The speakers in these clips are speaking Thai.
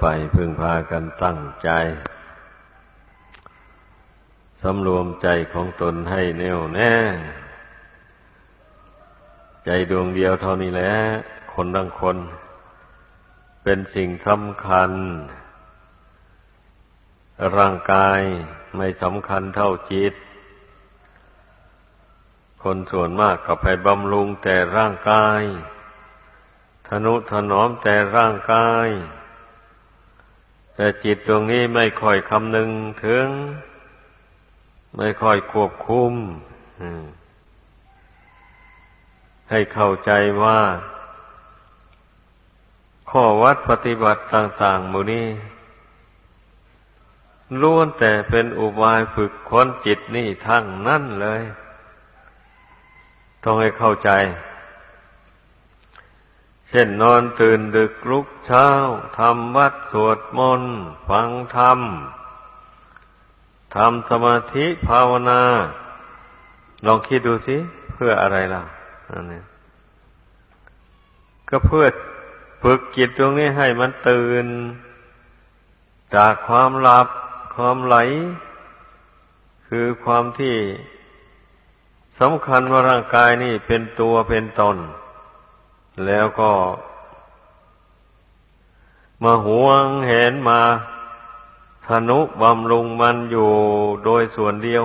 ไปพึงพากันตั้งใจ สำรวมใจของตนให้แน่วแน่ ใจดวงเดียวเท่านี้แหละ คนทั้งคน เป็นสิ่งสำคัญ ร่างกายไม่สำคัญเท่าจิต คนส่วนมากก็ไปบำรุงแต่ร่างกาย ทนุถนอมแต่ร่างกาย แต่จิตตรงนี้ไม่ค่อยคำนึงถึง ไม่ค่อยควบคุมให้เข้าใจว่า ข้อวัดปฏิบัติต่างๆมูนี้ล้วนแต่เป็นอุบายฝึกค้นจิตนี่ทั้งนั่นเลย ต้องให้เข้าใจ เช่นนอนตื่นดึกลุกเช้าทำวัดสวดมนต์ฟังธรรมทำสมาธิภาวนา ลองคิดดูสิ เพื่ออะไรล่ะอันนี้ก็เพื่อฝึกจิตตรงนี้ให้มันตื่น จากความหลับความไหล คือความที่สำคัญว่าร่างกายนี่เป็นตัวเป็นตน แล้วก็ มาหวงเห็นมาธนุบำรุงมันอยู่โดยส่วนเดียว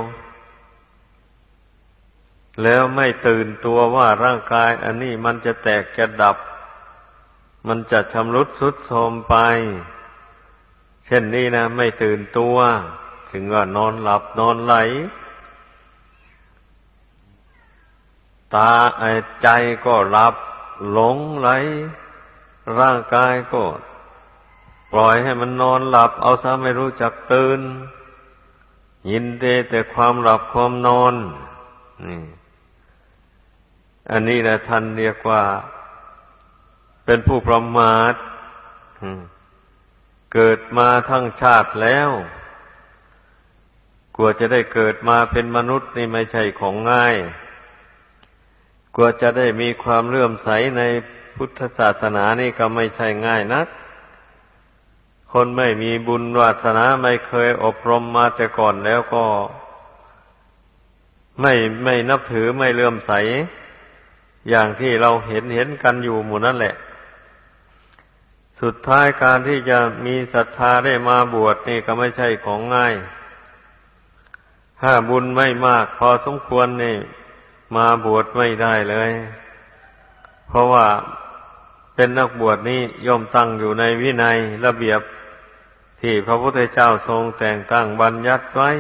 แล้วไม่ตื่นตัวว่าร่างกายอันนี้มันจะแตกจะดับ มันจะชำรุดสุดโทรมไป เช่นนี้นะ ไม่ตื่นตัว ถึงว่านอนหลับนอนไหล ตาใจก็หลับ หลงไหล ร่างกายก็ ปล่อยให้มันนอนหลับ เอาซะไม่รู้จักตื่น ยินดีแต่ความหลับความนอนนี่อันนี้นะท่านเรียกว่า เป็นผู้ประมาทเกิดมาทั้งชาติแล้วกลัวจะได้เกิดมาเป็นมนุษย์นี่ไม่ใช่ของง่าย กว่าจะได้มีความเลื่อมใสในพุทธศาสนานี่ก็ไม่ใช่ง่ายนัก คนไม่มีบุญวาสนาไม่เคยอบรมมาแต่ก่อนแล้วก็ ไม่ไม่นับถือไม่เลื่อมใส อย่างที่เราเห็นเห็นกันอยู่หมู่นั่นแหละ สุดท้ายการที่จะมีศรัทธาได้มาบวชนี่ก็ไม่ใช่ของง่าย ถ้าบุญไม่มากพอสมควรนี่ มาบวชไม่ได้เลย เพราะว่าเป็นนักบวชนี้ย่อมตั้งอยู่ในวินัยระเบียบที่พระพุทธเจ้าทรงแต่งตั้งบัญญัติไว้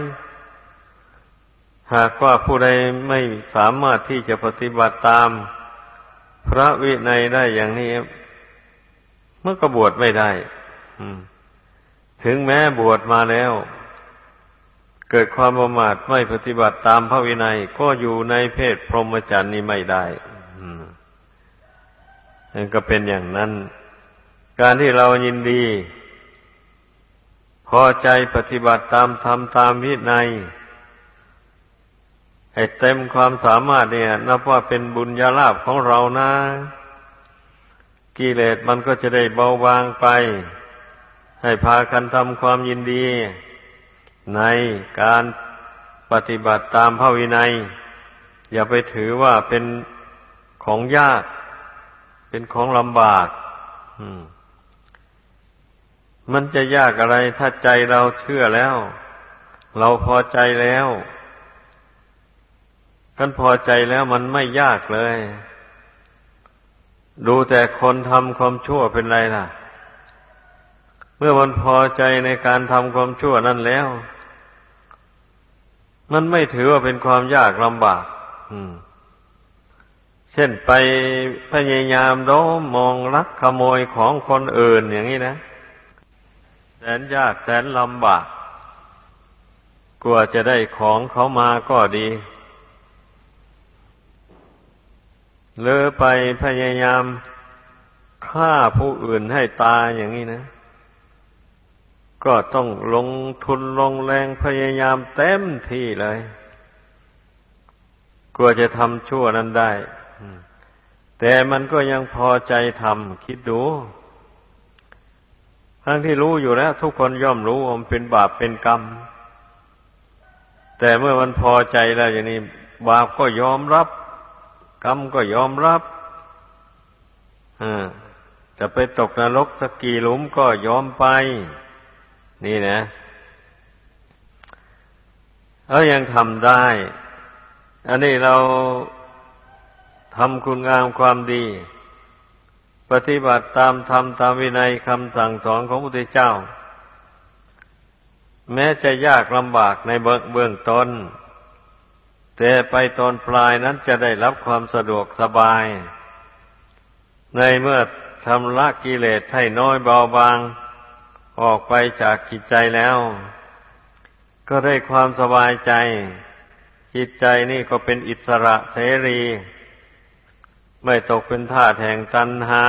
หากว่าผู้ใดไม่สามารถที่จะปฏิบัติตาม พระวินัยได้อย่างนี้เมื่อก็บวชไม่ได้ถึงแม้บวชมาแล้ว เกิดความประมาทไม่ปฏิบัติตามพระวินัย ก็อยู่ในเพศพรหมจรรย์นี้ไม่ได้นั่นก็เป็นอย่างนั้น การที่เรายินดี พอใจปฏิบัติตามธรรมตามวินัยให้เต็มความสามารถเนี่ย นับว่าเป็นบุญญาลาภของเรานะ กิเลสมันก็จะได้เบาบางไป ให้พากันทำความยินดี ในการปฏิบัติตามพระวินัย อย่าไปถือว่าเป็นของยาก เป็นของลำบากมันจะยากอะไรถ้าใจเราเชื่อแล้ว เราพอใจแล้วกันพอใจแล้วมันไม่ยากเลย ดูแต่คนทำความชั่วเป็นไรล่ะ เมื่อมันพอใจในการทำความชั่วนั่นแล้ว มันไม่ถือว่าเป็นความยากลำบากเช่นไปพยายามโดมมองลักขโมยของคนอื่นอย่างนี้นะ แสนยากแสนลำบาก กลัวจะได้ของเขามาก็ดีเลอไปพยายามฆ่าผู้อื่นให้ตายอย่างนี้นะ ก็ต้องลงทุนลงแรงพยายามเต็มที่เลยกลัวจะทำชั่วนั้นได้ แต่มันก็ยังพอใจทำคิดดูทั้งที่รู้อยู่แล้ว ทุกคนย่อมรู้ว่ามันเป็นบาปเป็นกรรม แต่เมื่อมันพอใจแล้วอย่างนี้ บาปก็ยอมรับ กรรมก็ยอมรับจะไปตกนรกสักกี่หลุมก็ยอมไป นี่นะแล้วยังทำได้ อันนี้เราทำคุณงามความดี ปฏิบัติตามธรรมตามวินัยคำสั่งสอนของพระพุทธเจ้า แม้จะยากลำบากในเบื้องต้น แต่ไปตอนปลายนั้นจะได้รับความสะดวกสบาย ในเมื่อทำละกิเลสให้น้อยเบาบาง ออกไปจากจิตใจแล้ว ก็ได้ความสบายใจ จิตใจนี่ก็เป็นอิสระเสรี ไม่ตกเป็นท่าแห่งตันหา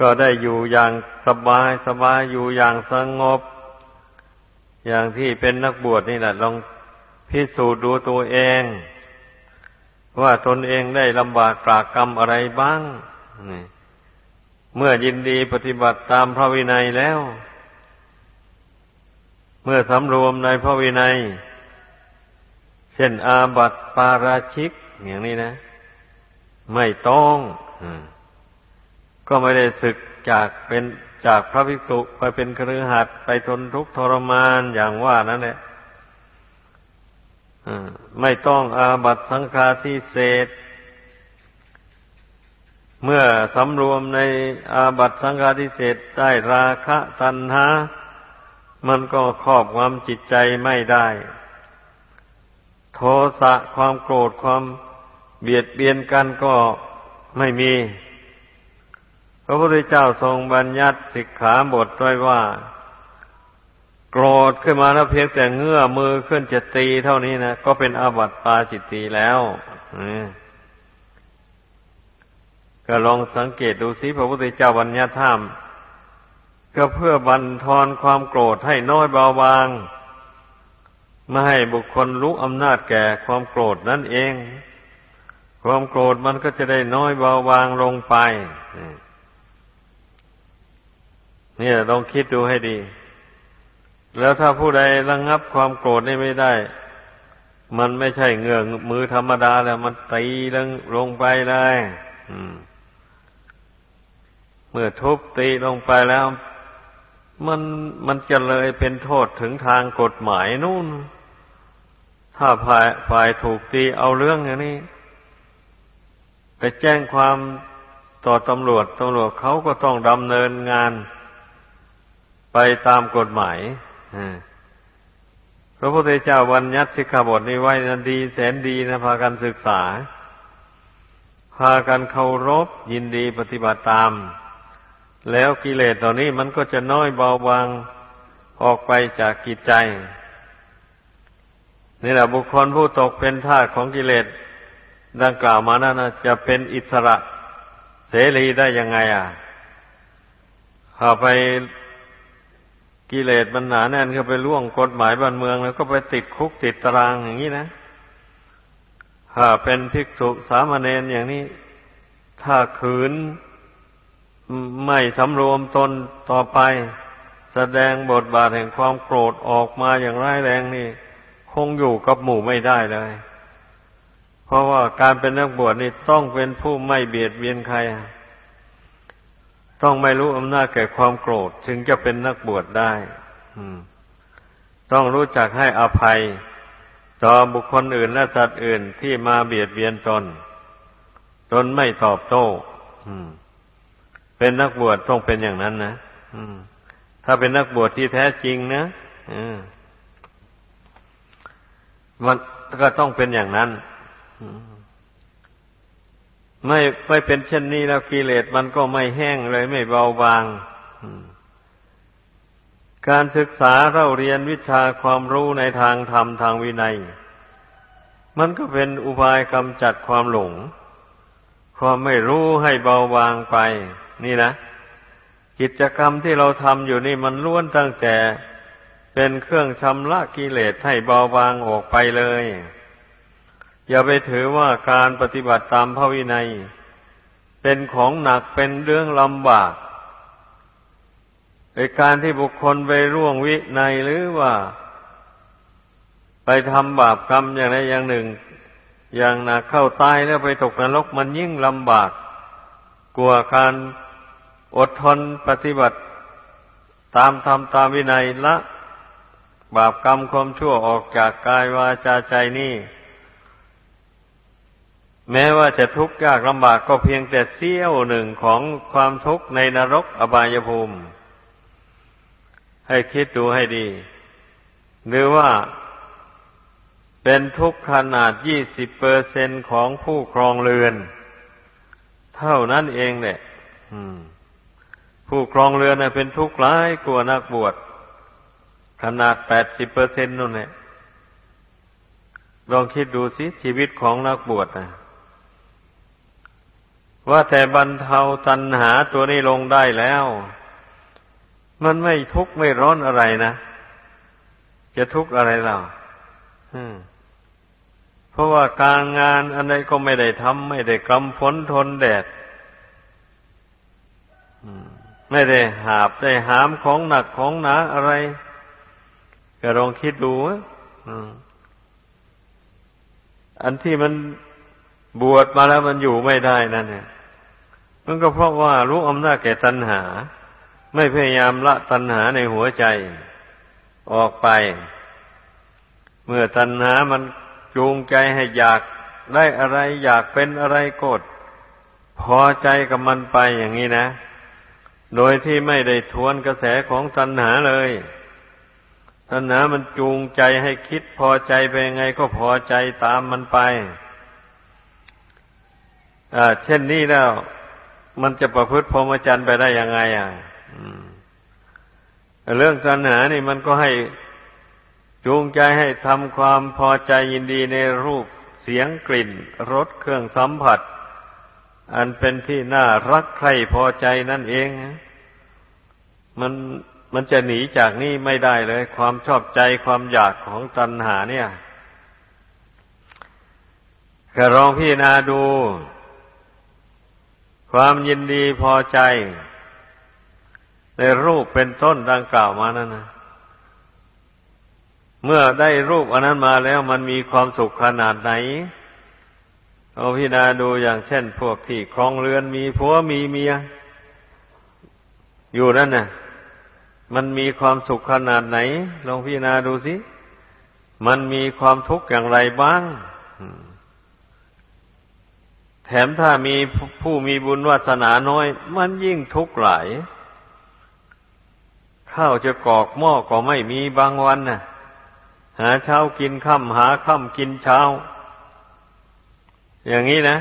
ก็ได้อยู่อย่างสบายสบายอยู่อย่างสงบ อย่างที่เป็นนักบวชนี่แหละลองพิสูจน์ดูตัวเอง ว่าตนเองได้ลำบากปรากกรรมอะไรบ้างนี่ เมื่อยินดีปฏิบัติตามพระวินัยแล้ว เมื่อสำรวมในพระวินัย เช่นอาบัติปาราชิก อย่างนี้นะ ไม่ต้องก็ไม่ได้ศึกจากเป็นจากพระภิกษุไปเป็นครือขัดไปทนทุกข์ทรมานอย่างว่านั่นแหละไม่ต้องอาบัติสังฆาทิเศษ เมื่อสำรวมในอาบัตสังฆาทิเศษได้ราคะตัณหา มันก็ครอบความจิตใจไม่ได้ โทสะความโกรธความเบียดเบียนกันก็ไม่มี พระพุทธเจ้าทรงบัญญัติสิกขาบทไว้ว่า โกรธขึ้นมาแล้วเพียงแต่เงื้อมือขึ้นจะตีเท่านี้นะก็เป็นอาบัติปาจิตตีแล้วอืม ก็ลองสังเกตดูสิพระพุทธเจ้าวัญญาธรรมก็เพื่อบันทอนความโกรธให้น้อยเบาบางไม่ให้บุคคลรู้อำนาจแก่ความโกรธนั่นเอง ความโกรธมันก็จะได้น้อยเบาบางลงไปนี่ยลองคิดดูให้ดี แล้วถ้าผู้ใดระงงับความโกรธนี่ไม่ได้ มันไม่ใช่เงื้อมือธรรมดาแล้ว มันตีลงลงไปได้อืม เมื่อทุบตีลงไปแล้ว มันมันจะเลยเป็นโทษถึงทางกฎหมายนู่น ถ้าฝ่ายฝ่ายถูกตีเอาเรื่องอย่างนี้ ไปแจ้งความต่อตำรวจตำรวจเขาก็ต้องดำเนินงานไปตามกฎหมายพระพุทธเจ้าวันยัติสิกขาบทนี้ไว้นันดีแสนดีนะพากันศึกษา พากันเคารพยินดีปฏิบัติตาม แล้วกิเลสเหล่านี้มันก็จะน้อยเบาบางออกไปจากกิจใจ นี่แหละบุคคลผู้ตกเป็นทาสของกิเลสดังกล่าวมานั้นนะจะเป็นอิสระเสรีได้ยังไงอะถ้าไปกิเลสมันหนาแน่นก็ไปล่วงกฎหมายบ้านเมือง แล้วก็ไปติดคุกติดตารางอย่างนี้นะถ้าเป็นภิกษุสามเณรอย่างนี้ ถ้าขืน ไม่สำรวมตนต่อไป แสดงบทบาทแห่งความโกรธออกมาอย่างร้ายแรงนี่ คงอยู่กับหมู่ไม่ได้เลย เพราะว่าการเป็นนักบวชนี่ต้องเป็นผู้ไม่เบียดเบียนใคร ต้องไม่รู้อำนาจแก่ความโกรธถึงจะเป็นนักบวชได้ต้องรู้จักให้อภัย ต่อบุคคลอื่นและสัตว์อื่นที่มาเบียดเบียนตน ตนไม่ตอบโต้อืม เป็นนักบวชต้องเป็นอย่างนั้นนะถ้าเป็นนักบวชที่แท้จริงนะมันก็ต้องเป็นอย่างนั้นไม่ไม่เป็นเช่นนี้แล้วกิเลสมันก็ไม่แห้งเลยไม่เบาบางการศึกษาเราเรียนวิชาความรู้ในทางธรรมทางวินัย มันก็เป็นอุบายกำจัดความหลง ความไม่รู้ให้เบาบางไป นี่นะ กิจกรรมที่เราทำอยู่นี่มันล้วนตั้งแต่เป็นเครื่องชำระกิเลสให้เบาบางออกไปเลย อย่าไปถือว่าการปฏิบัติตามพระวินัย เป็นของหนักเป็นเรื่องลำบากในการที่บุคคลไปร่วงวิในหรือว่า ไปทำบาปกรรมอย่างใดอย่างหนึ่ง อย่างหนักเข้าตายแล้วไปตกนรกมันยิ่งลำบาก กลัวการ อดทนปฏิบัติตามธรรมตามวินัยละ บาปกรรมความชั่วออกจากกายวาจาใจนี่ แม้ว่าจะทุกข์ยากลำบากก็เพียงแต่เสี้ยวหนึ่งของความทุกข์ในนรกอบายภูมิ ให้คิดดูให้ดี หรือว่าเป็นทุกข์ขนาดยี่สิบเปอร์เซนของผู้ครองเรือน เท่านั้นเองเนี่ย ผู้ครองเรือนเป็นทุกข์ร้ายกว่านักบวชขนาดแปดสิบเปอร์เซ็นต์นู่นเนี่ยลองคิดดูสิชีวิตของนักบวชนะว่าแต่บรรเทาตัณหาตัวนี้ลงได้แล้ว มันไม่ทุกข์ไม่ร้อนอะไรนะจะทุกข์อะไรเราเพราะว่าการงานอันใดก็ไม่ได้ทำไม่ได้กำฝนทนแดด ไม่ได้หาบได้หามของหนักของหนาอะไรก็ลองคิดดูอันที่มันบวชมาแล้วมันอยู่ไม่ได้นั่นเนี่ยมันก็เพราะว่ารู้อำนาจแก่ตัณหา ไม่พยายามละตัณหาในหัวใจ ออกไป เมื่อตัณหามันจูงใจให้อยากได้อะไร อยากเป็นอะไรกดพอใจกับมันไปอย่างนี้นะ โดยที่ไม่ได้ทวนกระแสของตัณหาเลย ตัณหามันจูงใจให้คิดพอใจไปยังไงก็พอใจตามมันไปอ่าเช่นนี้แล้ว มันจะประพฤติพรหมจรรย์ไปได้ยังไง อะเรื่องตัณหานี่มันก็ให้จูงใจให้ทำความพอใจยินดีในรูปเสียงกลิ่นรสเครื่องสัมผัส อันเป็นที่น่ารักใคร่พอใจนั่นเอง มันมันจะหนีจากนี่ไม่ได้เลย ความชอบใจความอยากของตัณหาเนี่ยก็ลองพิจารณาดู ความยินดีพอใจ ในรูปเป็นต้นดังกล่าวมานั่นนะเมื่อได้รูปอันนั้นมาแล้วมันมีความสุขขนาดไหน เอาพิจารณาดูอย่างเช่น พวกที่ครองเรือนมีผัวมีเมีย อยู่นั่นน่ะ มันมีความสุขขนาดไหน ลองพิจารณาดูสิมันมีความทุกข์อย่างไรบ้าง แถมถ้ามีผู้มีบุญวาสนาน้อย มันยิ่งทุกข์หลาย ข้าวจะกอกหม้อก็ไม่มีบางวันน่ะ หาเช้ากินค่ำหาค่ำกินเช้า อย่างนี้นะ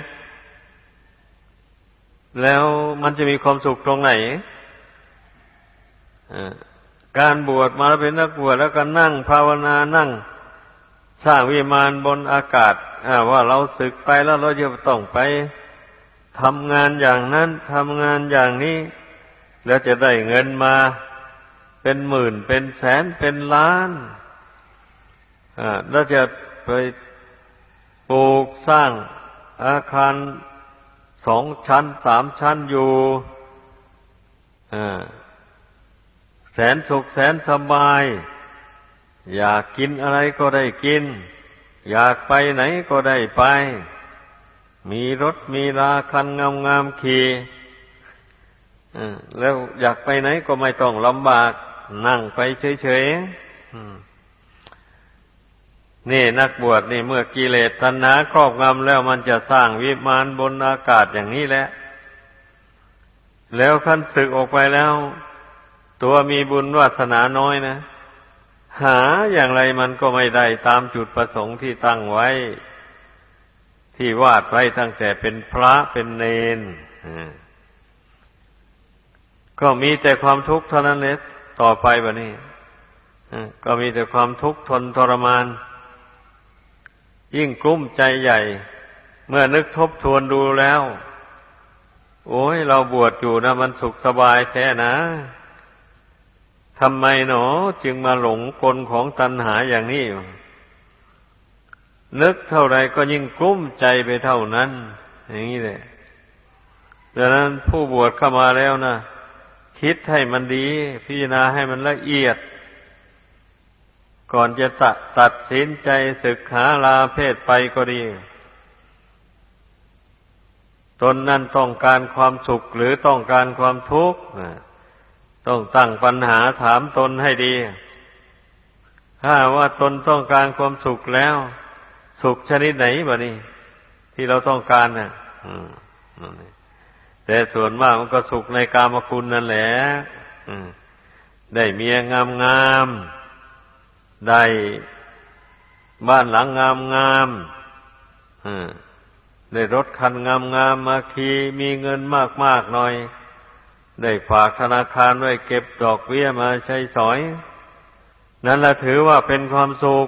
แล้วมันจะมีความสุขตรงไหนการบวชมาแล้วเป็นนักบวชแล้วก็นั่งภาวนานั่ง สร้างวิมานบนอากาศว่าเราศึกไปแล้วเราจะต้องไปทำงานอย่างนั้นทำงานอย่างนี้ แล้วจะได้เงินมาเป็นหมื่นเป็นแสนเป็นล้านแล้วจะไปปลูกสร้าง อาคารสองชั้นสามชั้นอยู่แสนสุขแสนสบาย อยากกินอะไรก็ได้กิน อยากไปไหนก็ได้ไป มีรถมีราคันงามงามขี่แล้วอยากไปไหนก็ไม่ต้องลำบาก นั่งไปเฉยๆ นี่นักบวชนี่เมื่อกิเลสตัณหาครอบงำแล้วมันจะสร้างวิมานบนอากาศอย่างนี้แหละ แล้วขั้นศึกออกไปแล้ว ตัวมีบุญวาสนาน้อยนะ หาอย่างไรมันก็ไม่ได้ตามจุดประสงค์ที่ตั้งไว้ ที่วาดไว้ตั้งแต่เป็นพระเป็นเนนก็มีแต่ความทุกข์เท่านั้นเลยต่อไปแบบนี้ก็มีแต่ความทุกข์ทนทรมาน ยิ่งกลุ้มใจใหญ่ เมื่อนึกทบทวนดูแล้ว โอ้ยเราบวชอยู่นะมันสุขสบายแท้นะทำไมหนอจึงมาหลงกลของตัณหาอย่างนี้ นึกเท่าไรก็ยิ่งกลุ้มใจไปเท่านั้น อย่างนี้เลยดังนั้นผู้บวชเข้ามาแล้วนะคิดให้มันดี พิจารณาให้มันละเอียด ก่อนจะตัดตัดสินใจศึกษาลาเพศไปก็ดี ตนนั้นต้องการความสุขหรือต้องการความทุกข์ต้องตั้งปัญหาถามตนให้ดี ถ้าว่าตนต้องการความสุขแล้ว สุขชนิดไหนบะนี่ที่เราต้องการน่ะแต่ส่วนมากมันก็สุขในกามคุณนั่นแหละได้เมียงามงาม ได้บ้านหลังงามงามได้รถคันงามงามมาขี่มีเงินมากมากหน่อย ได้ฝากธนาคารไว้เก็บดอกเบี้ยมาใช้สอย นั่นแหละถือว่าเป็นความสุข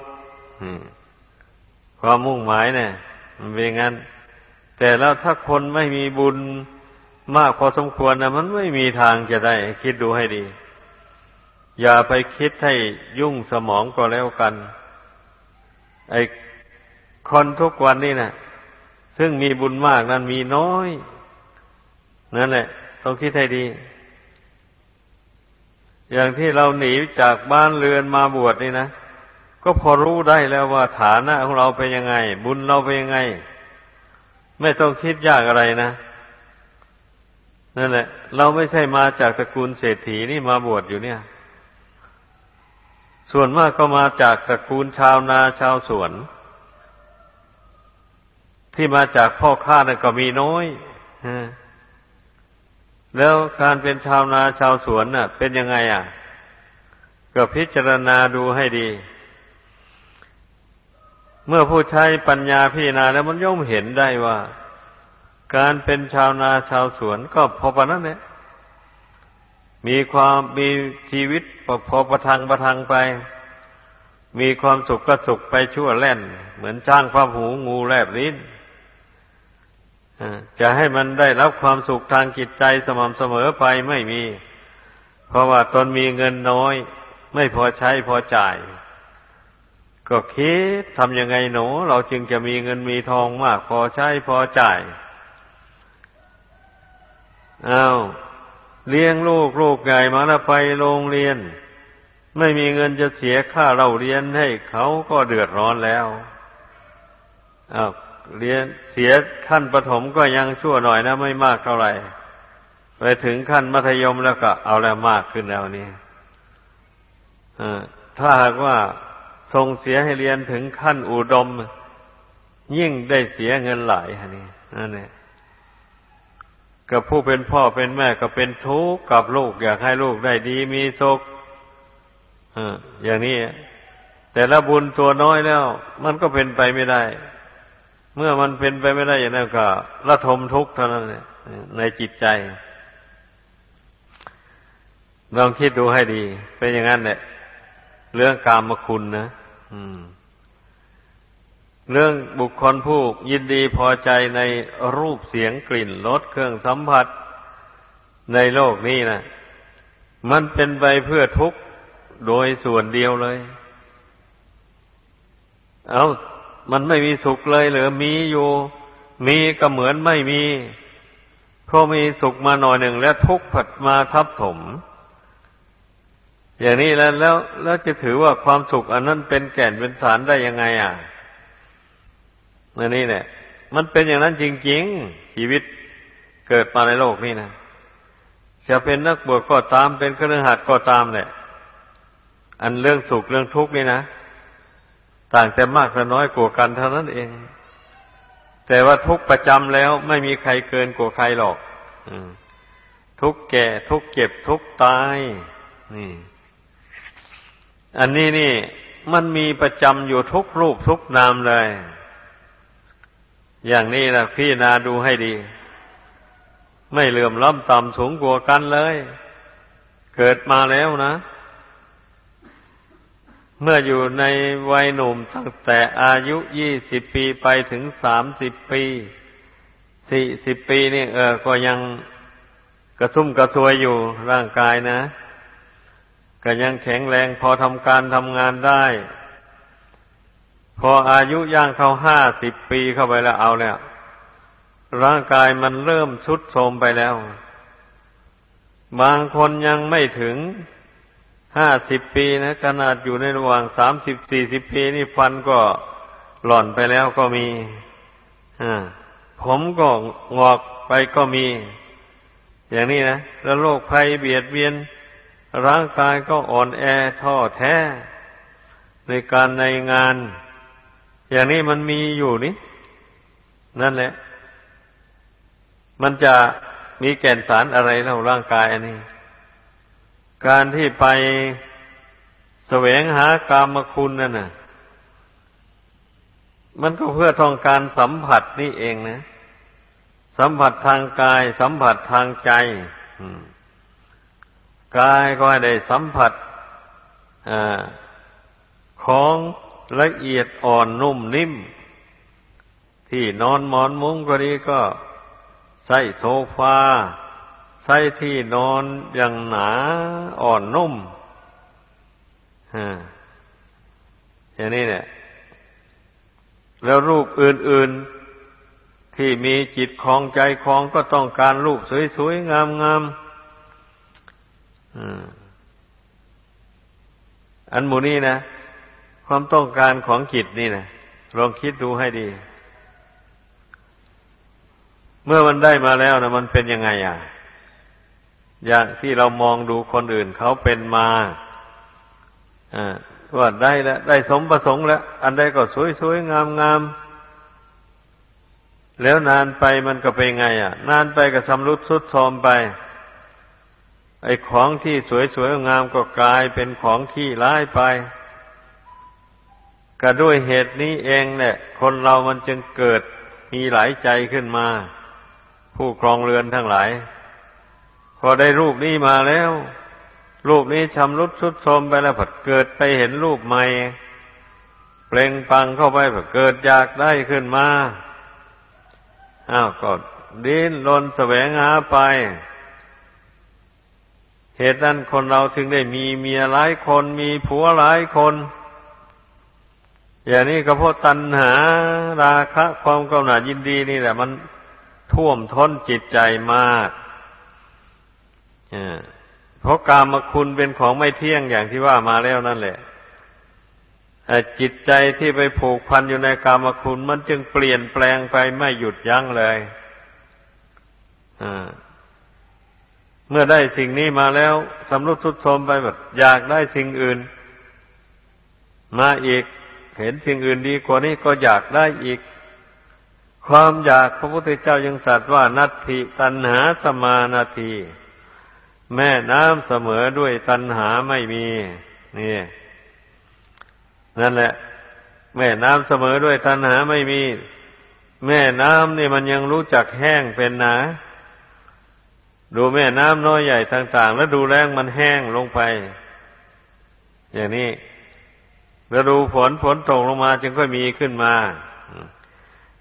ความมุ่งหมายเนี่ยมันเป็นงั้น แต่แล้วถ้าคนไม่มีบุญมากพอสมควรนะมันไม่มีทางจะได้ คิดดูให้ดี อย่าไปคิดให้ยุ่งสมองก็แล้วกัน ไอ้คนทุกวันนี่นะซึ่งมีบุญมากนั้นมีน้อย นั่นแหละ ต้องคิดให้ดี อย่างที่เราหนีจากบ้านเรือนมาบวชนี่นะก็พอรู้ได้แล้วว่าฐานะของเราเป็นยังไง บุญเราเป็นยังไง ไม่ต้องคิดยากอะไรนะนั่นแหละ เราไม่ใช่มาจากตระกูลเศรษฐีนี่มาบวชอยู่เนี่ย ส่วนมากก็มาจากตระกูลชาวนาชาวสวน ที่มาจากพ่อข้านั่นก็มีน้อยแล้วการเป็นชาวนาชาวสวนน่ะ เป็นยังไงอะ ก็พิจารณาดูให้ดี เมื่อผู้ใช้ปัญญาพิจารณาแล้วมันย่อมเห็นได้ว่า การเป็นชาวนาชาวสวนก็พอปะนั้นเนี่ยมีความมีชีวิต พอประทังประทังไป มีความสุขก็สุขไปชั่วแล่น เหมือนจ้างพระหูงูแลบลิ้นจะให้มันได้รับความสุขทางจิตใจสม่ำเสมอไปไม่มี เพราะว่าตนมีเงินน้อย ไม่พอใช้พอจ่าย ก็คิดทำยังไงหนู เราจึงจะมีเงินมีทองมาก พอใช้พอจ่ายอา้าวเลี้ยงลูกลูกใหญ่มาแล้วไปโรงเรียน ไม่มีเงินจะเสียค่าเราเรียนให้เขาก็เดือดร้อนแล้วอ้าวเรียนเสียขั้นประถมก็ยังชั่วหน่อยนะไม่มากเท่าไหร่ ไปถึงขั้นมัธยมแล้วก็เอาแล้วมากขึ้นแล้วนี่ถ้าหากว่าส่งเสียให้เรียนถึงขั้นอุดม ยิ่งได้เสียเงินหลายฮะนี่นั่นเองกับผู้เป็นพ่อเป็นแม่ก็เป็นทุกข์กับลูก อยากให้ลูกได้ดีมีสุข อย่างนี้ แต่ละบุญตัวน้อยแล้ว มันก็เป็นไปไม่ได้ เมื่อมันเป็นไปไม่ได้อย่างนั้นก็ละทมทุกข์เท่านั้นในจิตใจลองคิดดูให้ดี เป็นอย่างนั้นเนี่ยเรื่องกามคุณนะอืมเรื่องบุคคลผู้ยินดีพอใจในรูปเสียงกลิ่นรสเครื่องสัมผัสในโลกนี้นะมันเป็นไปเพื่อทุกข์ โดยส่วนเดียวเลย เอามันไม่มีสุขเลยหรือมีอยู่ มีก็เหมือนไม่มี เพราะมีสุขมาหน่อยหนึ่งแล้วทุกข์ผัดมาทับถม อย่างนี้แล้วแล้วแล้วจะถือว่าความสุขอันนั้นเป็นแก่นเป็นฐานได้ยังไง อะนั่นนี่เนี่ย มันเป็นอย่างนั้นจริงๆ ชีวิตเกิดมาในโลกนี้นะจะเป็นนักบวชก็ตามเป็นเครือขัดก็ตามเนี่ย อันเรื่องสุขเรื่องทุกข์นี่นะต่างแต่มากแต่น้อยกว่ากันเท่านั้นเอง แต่ว่าทุกประจำแล้วไม่มีใครเกินกว่าใครหรอกทุกแก่ทุกเจ็บทุกตาย นี่ อันนี้นี่ มันมีประจำอยู่ทุกรูปทุกนามเลย อย่างนี้นะพี่นาดูให้ดี ไม่เหลื่อมล้ำต่ำสูงกว่ากันเลย เกิดมาแล้วนะ เมื่ออยู่ในวัยหนุ่มตั้งแต่อายุยี่สิบปีไปถึงสามสิบปีสี่สิบปีนี่เออ ก็ยังกระซุ่มกระซวยอยู่ร่างกายนะ ก็ยังแข็งแรงพอทำการทำงานได้ พออายุย่างเข้าห้าสิบปีเข้าไปแล้วเอาแล้ว ร่างกายมันเริ่มชุดโทรมไปแล้ว บางคนยังไม่ถึง ห้าสิบปีนะขนาดอยู่ในระหว่างสามสิบสี่สิบปีนี่ฟันก็หล่อนไปแล้วก็มีผมก็งอกไปก็มี อย่างนี้นะ แล้วโรคภัยเบียดเบียน ร่างกายก็อ่อนแอท้อแท้ ในการในงาน อย่างนี้มันมีอยู่นี่ นั่นแหละ มันจะมีแก่นสารอะไรเล่าร่างกายอันนี้ การที่ไปแสวงหากามคุณนั่นน่ะ มันก็เพื่อต้องการสัมผัสนี่เองนะ สัมผัสทางกาย สัมผัสทางใจกายก็ให้ได้สัมผัสอของละเอียดอ่อนนุ่มนิ่ม ที่นอนหมอนมุ้งก็ดีก็ใส่โซฟา ใส่ที่นอนอย่างหนาอ่อนนุ่มอย่างนี้เนี่ย แล้วรูปอื่น ๆ ที่มีจิตคลองใจคลองก็ต้องการรูปสวย ๆ งามๆอันหมูนี้นะ ความต้องการของจิตนี่นะลองคิดดูให้ดี เมื่อมันได้มาแล้วนะมันเป็นยังไงอะ อย่างที่เรามองดูคนอื่นเขาเป็นมาว่าได้แล้วได้สมประสงค์แล้ว อันใดก็สวยๆงามๆแล้วนานไปมันก็เป็นไง อะ นานไปก็ชำรุดสุดโทรมไป ไอ้ของที่สวยๆงามก็กลายเป็นของที่ร้ายไป ก็ด้วยเหตุนี้เองเนี่ยคนเรามันจึงเกิดมีหลายใจขึ้นมา ผู้ครองเรือนทั้งหลาย พอได้รูปนี้มาแล้ว รูปนี้ชำรุดชุดโทรมไปแล้วผัดเกิดไปเห็นรูปใหม่ เปล่งปังเข้าไปผัดเกิดอยากได้ขึ้นมาอ้าวก็ดิ้นรนแสวงหาไป เหตุนั้นคนเราถึงได้มีเมียหลายคนมีผัวหลายคน อย่างนี้ก็เพราะตัณหาราคะ ความกำหนัดยินดีนี่แหละ มันท่วมท้นจิตใจมาก เพราะกามคุณเป็นของไม่เที่ยงอย่างที่ว่ามาแล้วนั่นแหละจิตใจที่ไปผูกพันอยู่ในกามคุณ มันจึงเปลี่ยนแปลงไปไม่หยุดยั้งเลยเมื่อได้สิ่งนี้มาแล้วสำรุดทุดโทมไปแบบอยากได้สิ่งอื่น มาอีก เห็นสิ่งอื่นดีกว่านี้ก็อยากได้อีก ความอยากพระพุทธเจ้ายังตรัสว่านัตถิตันหาสมานาที แม่น้ำเสมอด้วยตันหาไม่มีนี่นั่นแหละ แม่น้ำเสมอด้วยตันหาไม่มี แม่น้ำนี่มันยังรู้จักแห้งเป็นหนะดูแม่น้ำน้อยใหญ่ต่าง ๆ แล้วดูแรงมันแห้งลงไป อย่างนี้แล้วดูฝนฝนตกลงมาจึงค่อยมีขึ้นมา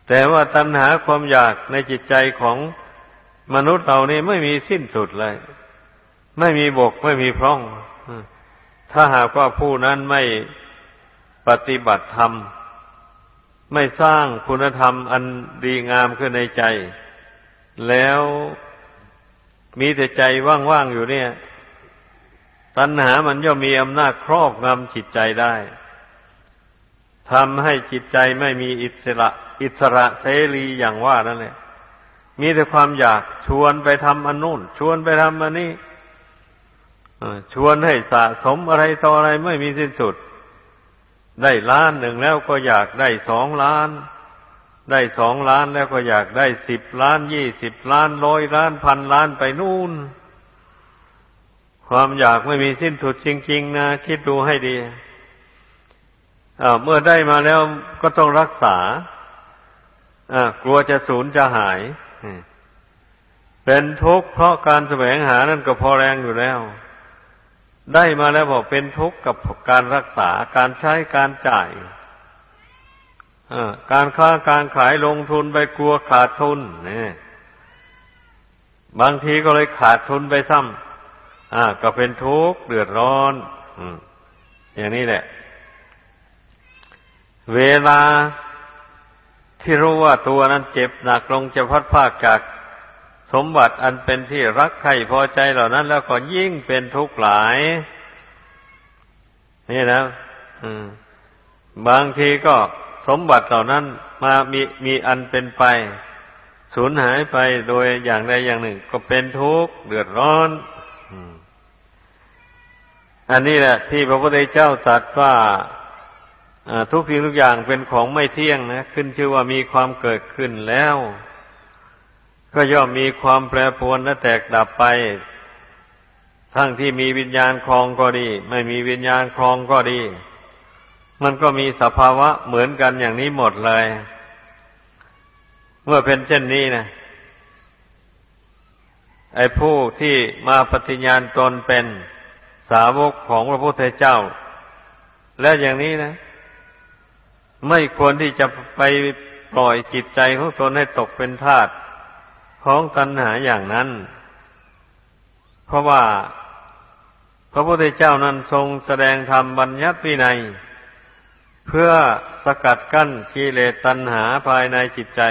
แต่ว่าตัณหาความอยากในจิตใจของมนุษย์เรานี่ไม่มีสิ้นสุดเลย ไม่มีบกไม่มีพร่อง ถ้าหากว่าผู้นั้นไม่ปฏิบัติธรรม ไม่สร้างคุณธรรมอันดีงามขึ้นในใจ แล้วมีแต่ใจว่างๆอยู่เนี่ย ตัณหามันย่อมมีอำนาจครอบงำจิตใจได้ทำให้จิตใจไม่มีอิสระ อิสระเสรีอย่างว่านั่นแหละมีแต่ความอยากชวนไปทำอันนู่น ชวนไปทำอันนี้ ชวนให้สะสมอะไรต่ออะไรไม่มีสิ้นสุด ได้ล้านหนึ่งแล้วก็อยากได้สองล้าน ได้สองล้านแล้วก็อยากได้สิบล้านยี่สิบล้านร้อยล้านพันล้านไปนู่น ความอยากไม่มีสิ้นสุดจริง ๆ นะ คิดดูให้ดีเมื่อได้มาแล้วก็ต้องรักษากลัวจะสูญจะหาย เป็นทุกข์เพราะการแสวงหานั่นก็พอแรงอยู่แล้ว ได้มาแล้วบอกเป็นทุกข์กับการรักษาการใช้การจ่ายการค้าการขายลงทุนไปกลัวขาดทุนนี่บางทีก็เลยขาดทุนไปซ้ำก็เป็นทุกข์เดือดร้อนอย่างนี้แหละ เวลาที่รู้ว่าตัวนั้นเจ็บหนักลงจะพัดภาคจาก สมบัติอันเป็นที่รักใคร่พอใจเหล่านั้น แล้วก็ยิ่งเป็นทุกข์หลาย นี่นะบางทีก็สมบัติเหล่านั้น มามีมีอันเป็นไป สูญหายไปโดยอย่างใดอย่างหนึ่ง ก็เป็นทุกข์เดือดร้อนอันนี้แหละ ที่พระพุทธเจ้าตรัสว่าทุกสิ่งทุกอย่างเป็นของไม่เที่ยงนะขึ้นชื่อว่ามีความเกิดขึ้นแล้ว ก็ย่อมมีความแปรปรวนและแตกดับไป ทั้งที่มีวิญญาณคลองก็ดี ไม่มีวิญญาณคลองก็ดี มันก็มีสภาวะเหมือนกันอย่างนี้หมดเลย เมื่อเป็นเช่นนี้นะไอ้ผู้ที่มาปฏิญญาณตนเป็นสาวกของพระพุทธเจ้า และอย่างนี้นะ ไม่ควรที่จะไปปล่อยจิตใจของตนให้ตกเป็นทาส ของตัณหาอย่างนั้น เพราะว่าพระพุทธเจ้านั้นทรงแสดงธรรมบัญญัติวินัยเพื่อสกัดกั้นกิเลสตัณหาภายในจิตใจ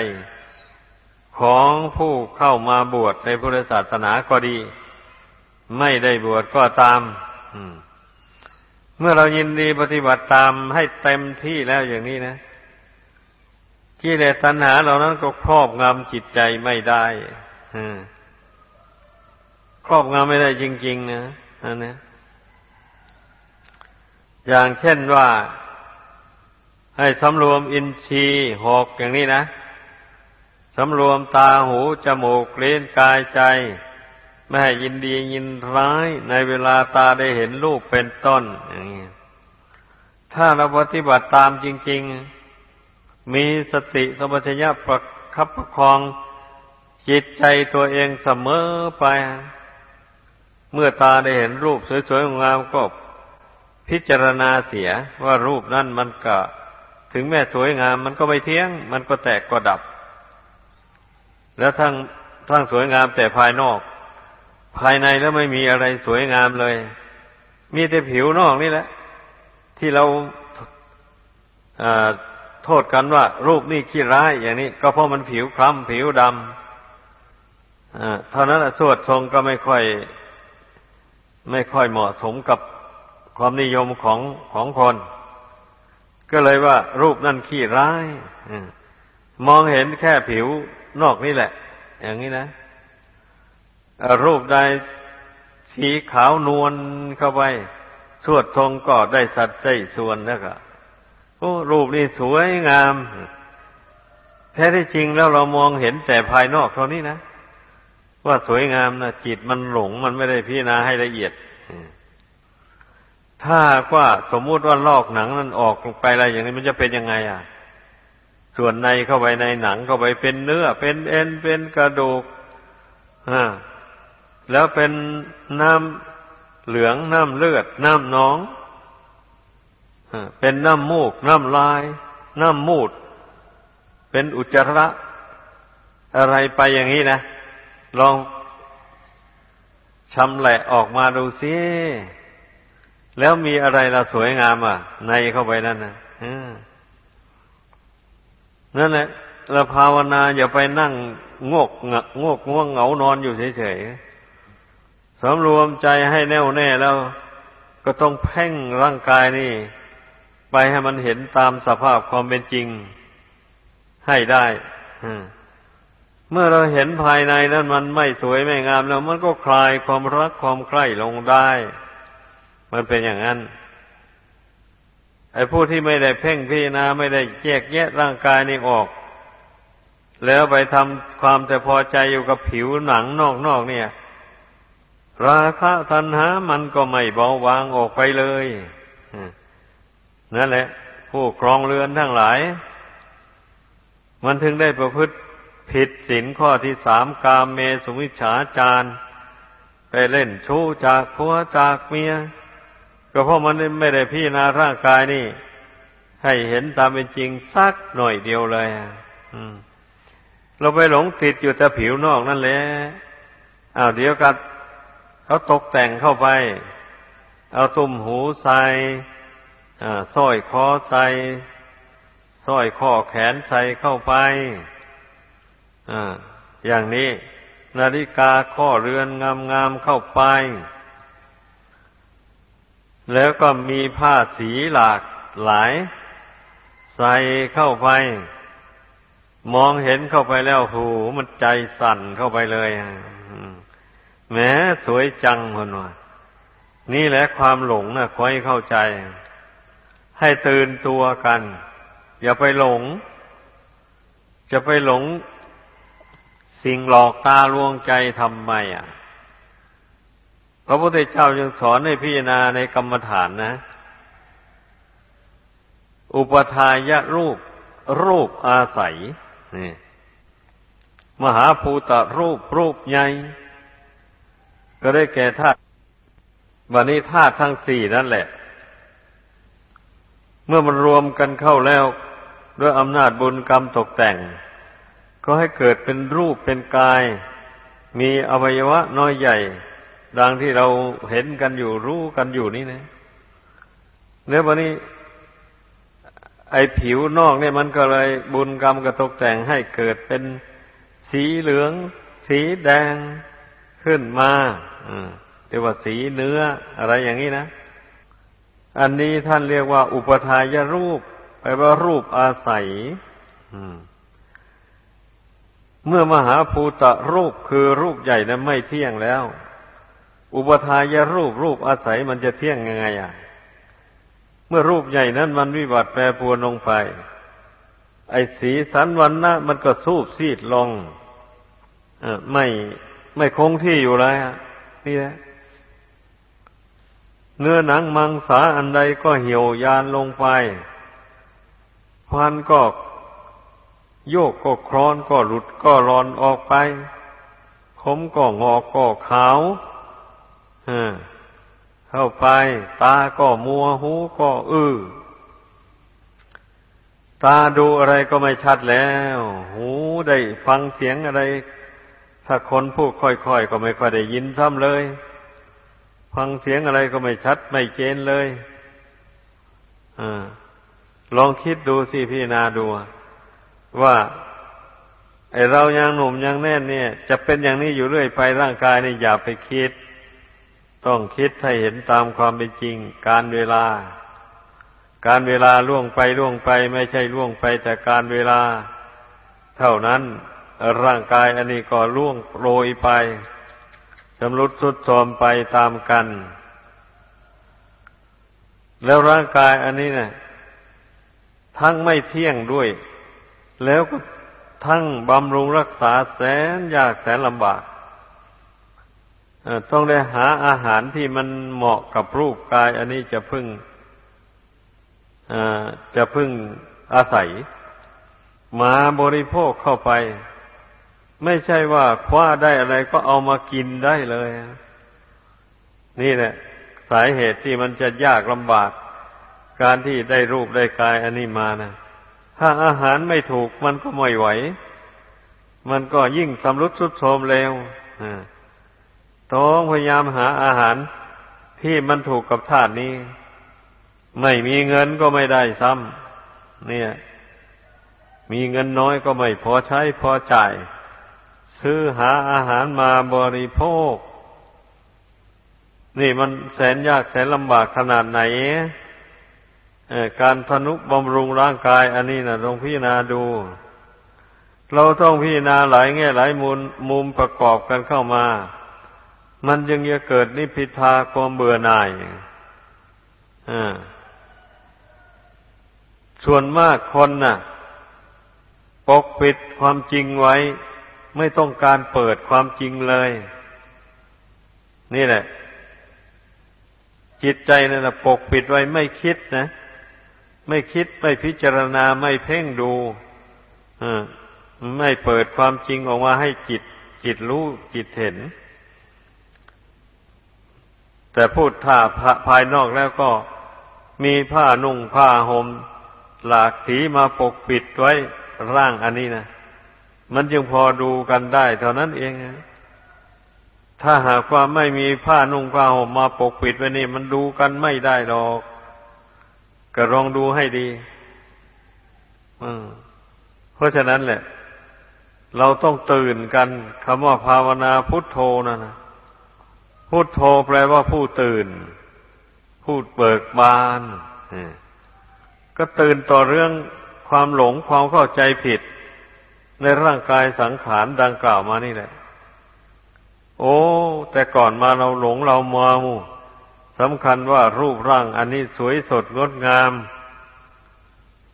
ของผู้เข้ามาบวชในพุทธศาสนาก็ดี ไม่ได้บวชก็ตามเมื่อเรายินดีปฏิบัติตามให้เต็มที่แล้วอย่างนี้นะ กิเลสตัณหาเหล่านั้นก็ครอบงำจิตใจไม่ได้ครอบงำไม่ได้จริง ๆ นะอันนี้อย่างเช่นว่า ให้สำรวมอินทรีย์หกอย่างนี้นะสำรวมตาหู จมูกเล่นกายใจ ไม่ให้ยินดียินร้าย ในเวลาตาได้เห็นรูปเป็นต้นอย่างนี้ถ้าเราปฏิบัติตามจริง ๆ มีสติสมัชญะประคับประคองจิตใจตัวเองเสมอไป เมื่อตาได้เห็นรูปสวยๆงามก็พิจารณาเสียว่ารูปนั้นมันก็ ถึงแม้สวยงาม มันก็ไม่เที่ยง มันก็แตกก็ดับ แล้วทั้งทั้งสวยงามแต่ภายนอก ภายในแล้วไม่มีอะไรสวยงามเลย มีแต่ผิวนอกนี่แหละ ที่เรา โทษกันว่ารูปนี่ขี้ร้ายอย่างนี้ ก็เพราะมันผิวคล้ำผิวดำเท่านั้นสวดทรงก็ไม่ค่อย ไม่ค่อยเหมาะสมกับความนิยมของของคน ก็เลยว่ารูปนั่นขี้ร้ายมองเห็นแค่ผิวนอกนี่แหละ อย่างนี้นะรูปใดสีขาวนวลเข้าไปสวดทรงก็ได้สัดได้ส่วนแล้วก็ โอ้รูปนี่สวยงาม แท้ที่จริงแล้วเรามองเห็นแต่ภายนอกเท่านี้นะ ว่าสวยงามนะจิตมันหลงมันไม่ได้พิจารณาให้ละเอียด ถ้าว่าสมมุติว่าลอกหนังนั้นออกไปอะไรอย่างนี้มันจะเป็นยังไง อะ ส่วนในเข้าไปในหนังเข้าไปเป็นเนื้อ เป็นเอ็นเป็นกระดูกอ่าแล้วเป็นน้ำเหลืองน้ำเลือด น้ำหนอง เป็นน้ำมูก น้ำลาย น้ำมูด เป็นอุจจาระ อะไรไปอย่างนี้นะ ลองชำแหละออกมาดูซิแล้วมีอะไรเราสวยงามอะ ในเข้าไปนั่นนะนั่นแหละเราภาวนาอย่าไปนั่งงกงกงกง่วงเหงานอนอยู่เฉยๆสำรวมใจให้แน่วแน่แล้ว ก็ต้องเพ่งร่างกายนี่ ไปให้มันเห็นตามสภาพความเป็นจริงให้ได้เมื่อเราเห็นภายในนั้นมันไม่สวยไม่งามแล้ว มันก็คลายความรักความใคร่ลงได้ มันเป็นอย่างนั้น ไอ้ผู้ที่ไม่ได้เพ่งพิจารณาไม่ได้แยกแยะร่างกายนี่ออก แล้วไปทำความแต่พอใจอยู่กับผิวหนังนอกๆเนี่ย ราคะทันหามันก็ไม่เบาบางออกไปเลย นั่นแหละ ผู้ครองเรือนทั้งหลาย มันถึงได้ประพฤติผิดศีลข้อที่สามกามเมสุมิฉาจารไปเล่นชู้จากผัวจากเมีย ก็เพราะมันไม่ได้พี่นาร่างกายนี่ ให้เห็นตามเป็นจริงสักหน่อยเดียวเลยเราไปหลงติดอยู่แต่ผิวนอกนั่นแหละอ้าวเดี๋ยวกันเขาตกแต่งเข้าไป เอาตุ่มหูใส่ สร้อยคอใส่สร้อยข้อแขนใส่เข้าไปออย่างนี้นาฬิกาข้อเรือนงามๆเข้าไป แล้วก็มีผ้าสีหลากหลาย ใส่เข้าไป มองเห็นเข้าไปแล้วหูมันใจสั่นเข้าไปเลยแหมสวยจังคนว่านี่แหละความหลงนะคอยเข้าใจ ให้ตื่นตัวกัน อย่าไปหลง จะไปหลง สิ่งหลอกตาลวงใจทำไมอะ พระพุทธเจ้าจึงสอนให้พิจารณาในกรรมฐานนะ อุปทายะรูป รูปอาศัยนี่มหาภูตะรูปรูปใหญ่ก็ได้แก่ธาตุวันนี้ธาตุทั้งสี่นั่นแหละ เมื่อมันรวมกันเข้าแล้ว ด้วยอำนาจบุญกรรมตกแต่ง ก็ให้เกิดเป็นรูปเป็นกาย มีอวัยวะน้อยใหญ่ ดังที่เราเห็นกันอยู่รู้กันอยู่นี่นะเนื้อวันนี้ ไอ้ผิวนอกเนี่ยมันก็เลยบุญกรรมก็ตกแต่งให้เกิดเป็นสีเหลือง สีแดงขึ้นมาเรียกว่าสีเนื้ออะไรอย่างนี้นะ อันนี้ท่านเรียกว่า อุปทายรูปแปลว่ารูปอาศัยเมื่อมหาภูตะรูปคือรูปใหญ่นั้นไม่เที่ยงแล้ว อุปทายรูปรูปอาศัยมันจะเที่ยงยังไงอะ เมื่อรูปใหญ่นั้นมันวิบัติแปรปรวนลงไป ไอ้สีสันวันนะมันก็สูบซีดลงไม่ไม่คงที่อยู่เลยนี่แหละ เนื้อหนังมังสาอันใดก็เหี่ยวยานลงไปพันก็โยกก็คลอนก็หลุดก็รอนออกไปคมก็งอกก็ขาวเข้าไป ตาก็มัวหูก็อื้อตาดูอะไรก็ไม่ชัดแล้ว หูได้ฟังเสียงอะไร ถ้าคนพูดค่อยๆ ก็ไม่ค่อยได้ยินซ้ำเลย ฟังเสียงอะไรก็ไม่ชัด ไม่เจนเลยอลองคิดดูสิพี่นาดู ว่าไอเรายังหนุ่มยังแน่นเนี่ย จะเป็นอย่างนี้อยู่เรื่อยไปร่างกายนี่อย่าไปคิด ต้องคิดให้เห็นตามความเป็นจริง การเวลา การเวลาล่วงไปล่วงไปไม่ใช่ล่วงไป แต่การเวลา เท่านั้นร่างกายอันนี้ก็ล่วงโรยไป ชำรุดทรุดโทรมไปตามกัน แล้วร่างกายอันนี้เนะี่ยทั้งไม่เที่ยงด้วย แล้วก็ทั้งบำรุงรักษาแสนยากแสนลำบากต้องได้หาอาหารที่มันเหมาะกับรูปกาย อันนี้จะพึ่งจะพึ่งอาศัย มาบริโภคเข้าไป ไม่ใช่ว่าคว้าได้อะไรก็เอามากินได้เลย นี่แหละ สาเหตุที่มันจะยากลำบาก การที่ได้รูปได้กายอันนี้มานะถ้าอาหารไม่ถูกมันก็ไม่ไหว มันก็ยิ่งสำรุดสุดโทมเร็วต้องพยายามหาอาหารที่มันถูกกับธาตุนี้ ไม่มีเงินก็ไม่ได้ซ้ำเนี่ย มีเงินน้อยก็ไม่พอใช้พอจ่าย ซื้อหาอาหารมาบริโภค นี่มันแสนยากแสนลำบากขนาดไหนการทนุบำรุงร่างกาย อันนี้นะลองพิจารณาดู เราต้องพิจารณาหลายแง่หลายมุมมุมประกอบกันเข้ามา มันจึงจะเกิดนิพิทาความเบื่อหน่ายส่วนมากคนน่ะ ปกปิดความจริงไว้ ไม่ต้องการเปิดความจริงเลย นี่แหละ จิตใจนั่นนะปกปิดไว้ไม่คิดนะ ไม่คิดไม่พิจารณาไม่เพ่งดูไม่เปิดความจริงออกมาให้จิต จิตรู้จิตเห็น แต่พูดถ้าภายนอกแล้วก็มีผ้านุ่งผ้าหม่มหลากสีมาปกปิดไว้ร่างอันนี้นะ มันจึงพอดูกันได้ เท่านั้นเอง ถ้าหากว่าไม่มีผ้านุ่งผ้าห่มมาปกปิดไว้นี่ มันดูกันไม่ได้หรอก ก็ลองดูให้ดีเพราะฉะนั้นแหละ เราต้องตื่นกันคำว่าภาวนาพุทโธนั่นนะพุทโธแปลว่าผู้ตื่น ผู้เบิกบานก็ตื่นต่อเรื่องความหลงความเข้าใจผิด ในร่างกายสังขารดังกล่าวมานี่แหละ โอ้ แต่ก่อนมาเราหลงเรามาวสำคัญว่ารูปร่างอันนี้สวยสดงดงาม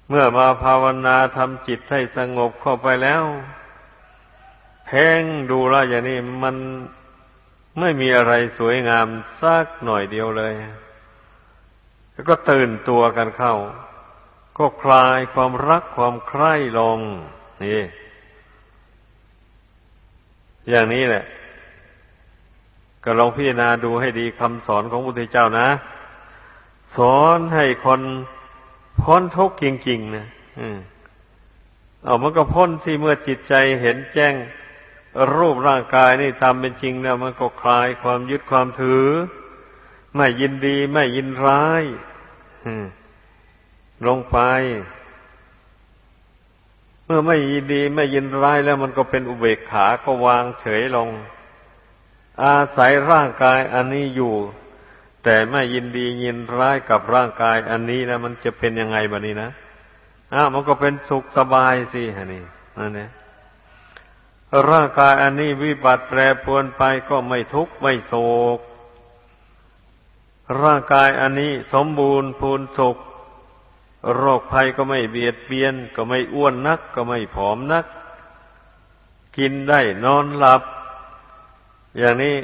เมื่อมาภาวนาทำจิตให้สงบเข้าไปแล้วเพ่งดูแลอย่างนี้มันไม่มีอะไรสวยงามสักหน่อยเดียวเลย แล้วก็ตื่นตัวกันเข้า ก็คลายความรักความใคร่ลงนี่ อย่างนี้แหละ ก็ลองพิจารณาดูให้ดีคำสอนของพระพุทธเจ้านะ สอนให้คนพ้นทุกข์จริงๆนะอืมเอามันก็พ้นที่เมื่อจิตใจเห็นแจ้งรูปร่างกายนี่ตามเป็นจริงแล้วมันก็คลายความยึดความถือ ไม่ยินดีไม่ยินร้ายลงไป เมื่อไม่ยินดีไม่ยินร้ายแล้วมันก็เป็นอุเบกขาก็วางเฉยลง อาศัยร่างกายอันนี้อยู่ แต่ไม่ยินดียินร้ายกับร่างกายอันนี้แล้วมันจะเป็นยังไงบ้านี้นะอ้ามันก็เป็นสุขสบายสิฮะนี่นั่นเนี่ยร่างกายอันนี้วิบัติแปรปรวนไปก็ไม่ทุกข์ไม่โศก ร่างกายอันนี้สมบูรณ์พูนสุข โรคภัยก็ไม่เบียดเบียน ก็ไม่อ้วนนัก ก็ไม่ผอมนัก กินได้นอนหลับ อย่างนี้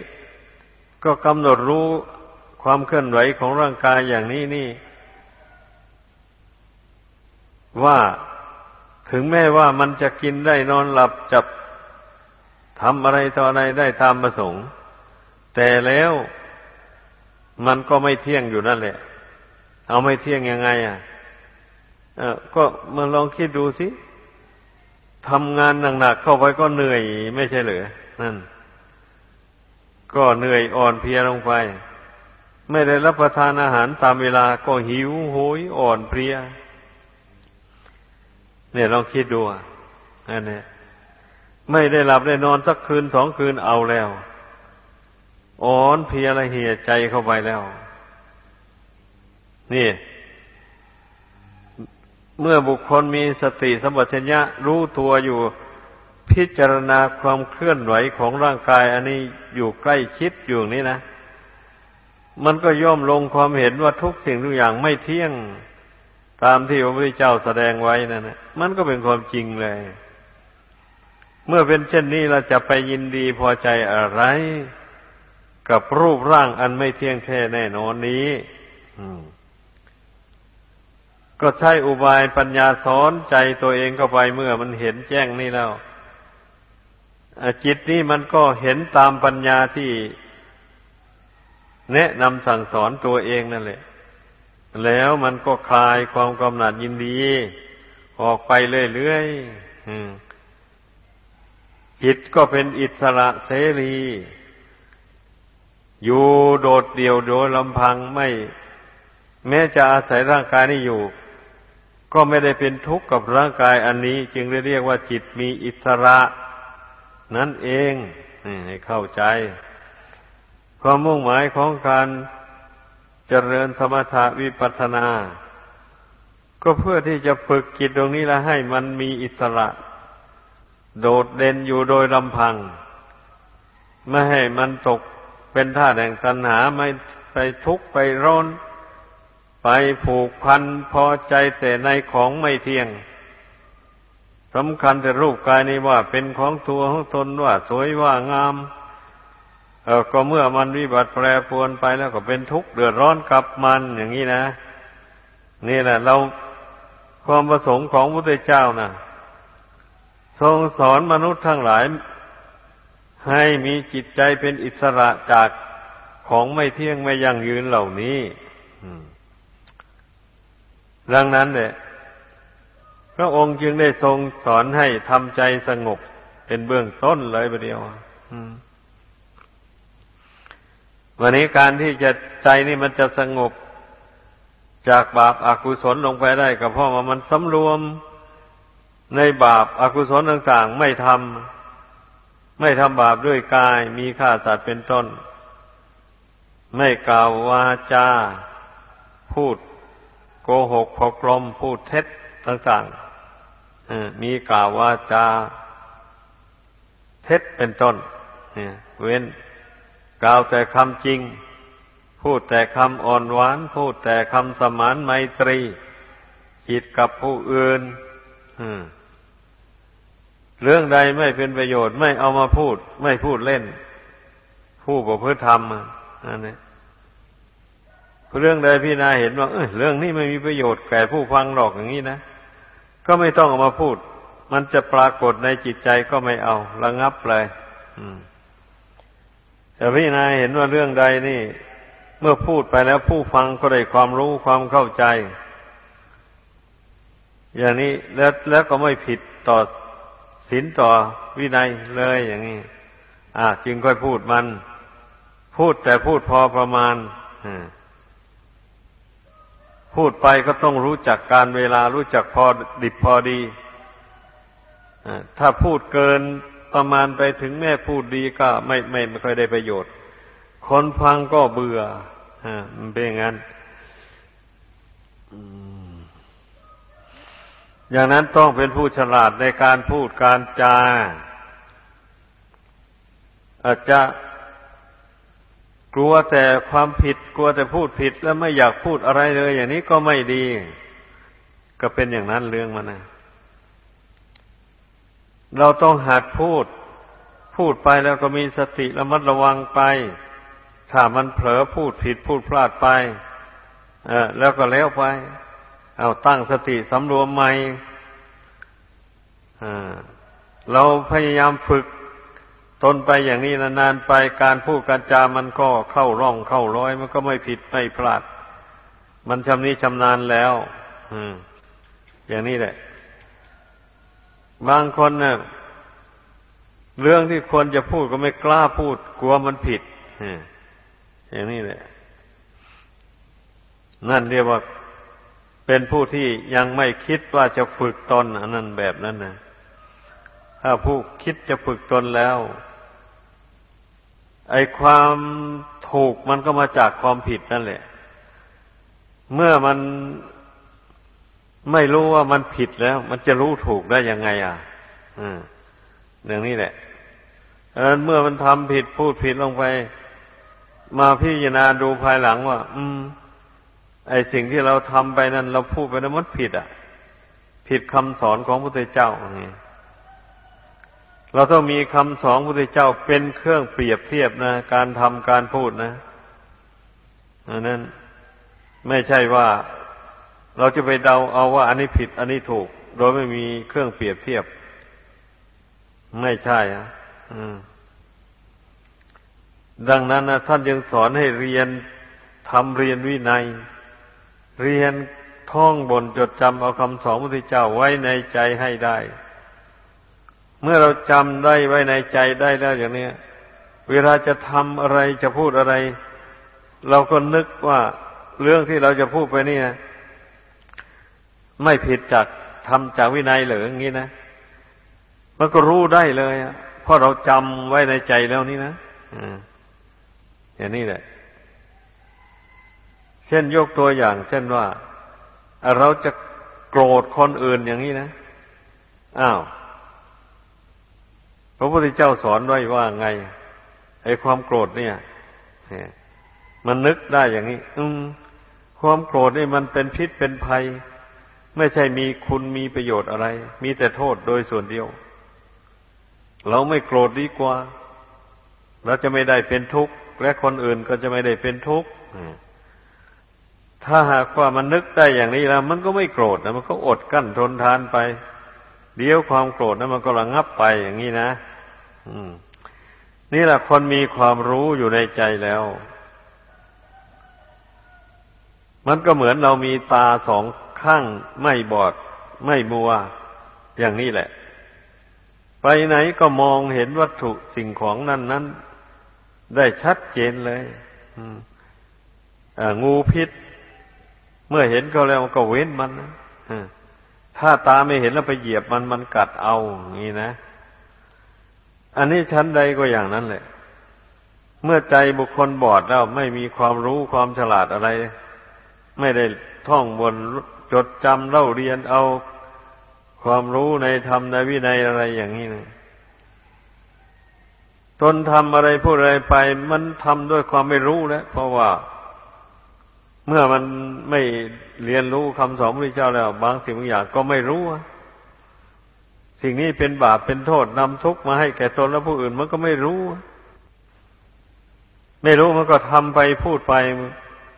ก็กำหนดรู้ความเคลื่อนไหวของร่างกายอย่างนี้นี่ ว่าถึงแม้ว่ามันจะกินได้นอนหลับจับทำอะไรต่ออะไรได้ตามประสงค์ แต่แล้วมันก็ไม่เที่ยงอยู่นั่นแหละ เอาไม่เที่ยงยังไง อะ ก็มาลองคิดดูสิทำงานหนักๆเข้าไปก็เหนื่อย ไม่ใช่เหรือนั่น ก็เหนื่อยอ่อนเพลียลงไป ไม่ได้รับประทานอาหารตามเวลาก็หิวโหยอ่อนเพลีย เนี่ยลองคิดดูอะอันนี้ไม่ได้หลับได้นอนสักคืนสองคืนเอาแล้ว อ่อนเพลียละเหียใจเข้าไปแล้ว นี่ เมื่อบุคคลมีสติสมบัติญะรู้ตัวอยู่พิจารณาความเคลื่อนไหวของร่างกาย อันนี้อยู่ใกล้ชิดอยู่นี่นะ มันก็ย่อมลงความเห็นว่าทุกสิ่งทุกอย่างไม่เที่ยงตามที่พระพุทธเจ้าแสดงไว้นั่นนะมันก็เป็นความจริงเลย เมื่อเป็นเช่นนี้เราจะไปยินดีพอใจอะไร กับรูปร่างอันไม่เที่ยงแท้แน่นอนนี้ ก็ใช้อุบายปัญญาสอนใจตัวเองเข้าไปเมื่อมันเห็นแจ้งนี่แล้วจิตนี้มันก็เห็นตามปัญญาที่แนะนำสั่งสอนตัวเองนั่นแหละ แล้วมันก็คลายความกำหนัดยินดี ออกไปเรื่อยๆจิตก็เป็นอิสระเสรี อยู่โดดเดี่ยวโดยลำพังไม่ แม้จะอาศัยร่างกายนี้อยู่ ก็ไม่ได้เป็นทุกข์กับร่างกายอันนี้ จึงได้เรียกว่าจิตมีอิสระ นั่นเองให้เข้าใจ ความมุ่งหมายของการเจริญสมถะวิปัสสนา ก็เพื่อที่จะฝึกจิตตรงนี้ละให้มันมีอิสระ โดดเด่นอยู่โดยลำพัง ไม่ให้มันตกเป็นท่าแห่งตัณหาไม่ไปทุกข์ไปร้อน ไปผูกพันพอใจแต่ในของไม่เที่ยงสำคัญแต่รูปกายนี้ว่าเป็นของตัวของตนว่าสวยว่างาม เออก็เมื่อมันวิบัติแปรปรวนไปแล้วก็เป็นทุกข์เดือดร้อนกับมันอย่างนี้นะ นี่แหละ เราความประสงค์ของพระพุทธเจ้านะ่ะ ทรงสอนมนุษย์ทั้งหลาย ให้มีจิตใจเป็นอิสระจากของไม่เที่ยงไม่ยั่งยืนเหล่านี้ ดังนั้นเนี่ยพระองค์จึงได้ทรงสอนให้ทำใจสงบเป็นเบื้องต้นเลยประเดียววันนี้การที่จะใจนี่มันจะสงบจากบาปอากุศลลงไปได้ก็เพราะว่ามันสำรวมในบาปอากุศลต่าง ๆ ไม่ทำไม่ทำบาปด้วยกาย มีฆ่าสัตว์เป็นต้น ไม่กล่าววาจาพูด โกหกพกลมพูดเท็จต่างๆมีกล่าววาจาเท็จเป็นต้นเว้นกล่าวแต่คำจริง พูดแต่คำอ่อนหวาน พูดแต่คำสมานไมตรีจิตกับผู้อื่นเรื่องใดไม่เป็นประโยชน์ไม่เอามาพูด ไม่พูดเล่น ผู้ประพฤติธรรมอันนี้ เรื่องใดพี่นาเห็นว่าเออเรื่องนี้ไม่มีประโยชน์แก่ผู้ฟังหรอกอย่างนี้นะ ก็ไม่ต้องเอามาพูด มันจะปรากฏในจิตใจก็ไม่เอา ระงับเลยแต่พี่นาเห็นว่าเรื่องใดนี่ เมื่อพูดไปแล้วผู้ฟังก็ได้ความรู้ความเข้าใจ อย่างนี้แล้วแล้วก็ไม่ผิดต่อศีลต่อวินัยเลยอย่างนี้อ่าจึงค่อยพูดมัน พูดแต่พูดพอประมาณ พูดไปก็ต้องรู้จักการเวลารู้จักพอดิบพอดี ถ้าพูดเกินประมาณไปถึงแม่พูดดีก็ไม่ไม่ไม่ค่อยได้ประโยชน์ คนฟังก็เบื่อมันเป็นอย่างนั้นอย่างนั้นต้องเป็นผู้ฉลาดในการพูดการจาอาจจะ กลัวแต่ความผิดกลัวแต่พูดผิดแล้วไม่อยากพูดอะไรเลย อย่างนี้ก็ไม่ดี ก็เป็นอย่างนั้นเรื่องมันนะเราต้องหัดพูด พูดไปแล้วก็มีสติระมัดระวังไป ถ้ามันเผลอพูดผิดพูดพลาดไปเออแล้วก็แล้วไป เอาตั้งสติสำรวมใหม่เราพยายามฝึก ตนไปอย่างนี้นานๆไปการพูดการจามันก็เข้าร่องเข้าร้อย มันก็ไม่ผิดไม่พลาด มันชำนิชำนาญแล้วอย่างนี้แหละ บางคนเนะ่ยเรื่องที่ควรจะพูดก็ไม่กล้าพูด กลัวมันผิดอย่างนี้แหละ นั่นเรียกว่าเป็นผู้ที่ยังไม่คิดว่าจะฝึกตนอันนั้นแบบนั้นนะถ้าผู้คิดจะฝึกตนแล้ว ไอความถูกมันก็มาจากความผิดนั่นแหละ เมื่อมันไม่รู้ว่ามันผิดแล้ว มันจะรู้ถูกได้ยังไง อะอืมเรื่องนี้แหละดังนั้นเมื่อมันทำผิดพูดผิดลงไป มาพิจารณาดูภายหลังว่า อืม ไอสิ่งที่เราทำไปนั้น เราพูดไปนั้นมันผิด อะ ผิดคำสอนของพระพุทธเจ้าอย่างนี้ เราต้องมีคำสอนพระพุทธเจ้าเป็นเครื่องเปรียบเทียบนะ การทำการพูดนะอันนั้นไม่ใช่ว่าเราจะไปเดาเอาว่าอันนี้ผิด อันนี้ถูก โดยไม่มีเครื่องเปรียบเทียบ ไม่ใช่อะดังนั้นนะท่านยังสอนให้เรียนทำเรียนวินัย เรียนท่องบนจดจำเอาคำสอนพระพุทธเจ้าไว้ในใจให้ได้ เมื่อเราจำได้ไว้ในใจได้แล้วอย่างนี้เวลาจะทำอะไรจะพูดอะไร เราก็นึกว่าเรื่องที่เราจะพูดไปนี่นะไม่ผิดจากทำจากวินัยหรืออย่างนี้นะมันก็รู้ได้เลยเพราะเราจำไว้ในใจแล้วนี่นะอย่างนี้แหละ เช่นยกตัวอย่าง เช่นว่า เราจะโกรธคนอื่นอย่างนี้นะอ้าว ระพุทธเจ้าสอนไว้ว่าไง ไอ้ความโกรธเนี่ยมันนึกได้อย่างนี้ อืมความโกรธนี่มันเป็นพิษเป็นภัย ไม่ใช่มีคุณมีประโยชน์อะไร มีแต่โทษโดยส่วนเดียว เราไม่โกรธดีกว่า เราจะไม่ได้เป็นทุกข์และคนอื่นก็จะไม่ได้เป็นทุกข์ถ้าหากว่ามันนึกได้อย่างนี้แล้วมันก็ไม่โกรธนะมันก็อดกั้นทนทานไป เดี๋ยวความโกรธนั้นมันก็ระงับไปอย่างนี้นะ นี่แหละคนมีความรู้อยู่ในใจแล้ว มันก็เหมือนเรามีตาสองข้างไม่บอด ไม่มัว อย่างนี้แหละ ไปไหนก็มองเห็นวัตถุสิ่งของนั้นนั้นได้ชัดเจนเลยงูพิษ เมื่อเห็นเขาแล้วก็เว้นมันถ้าตาไม่เห็นแล้วไปเหยียบมันมันกัดเอาอย่างนี้นะ อันนี้ชั้นใดก็อย่างนั้นแหละ เมื่อใจบุคคลบอดแล้วไม่มีความรู้ความฉลาดอะไร ไม่ได้ท่องบนจดจำเล่าเรียนเอาความรู้ในธรรมในวินัยอะไรอย่างนี้นะตนทำอะไรพูดอะไรไป มันทำด้วยความไม่รู้แล้วเพราะว่า เมื่อมันไม่เรียนรู้คำสอนพระเจ้าแล้ว บางสิ่งบางอย่างก็ไม่รู้ สิ่งนี้เป็นบาปเป็นโทษนำทุกข์มาให้แก่ตนและผู้อื่นมันก็ไม่รู้ ไม่รู้มันก็ทำไปพูดไป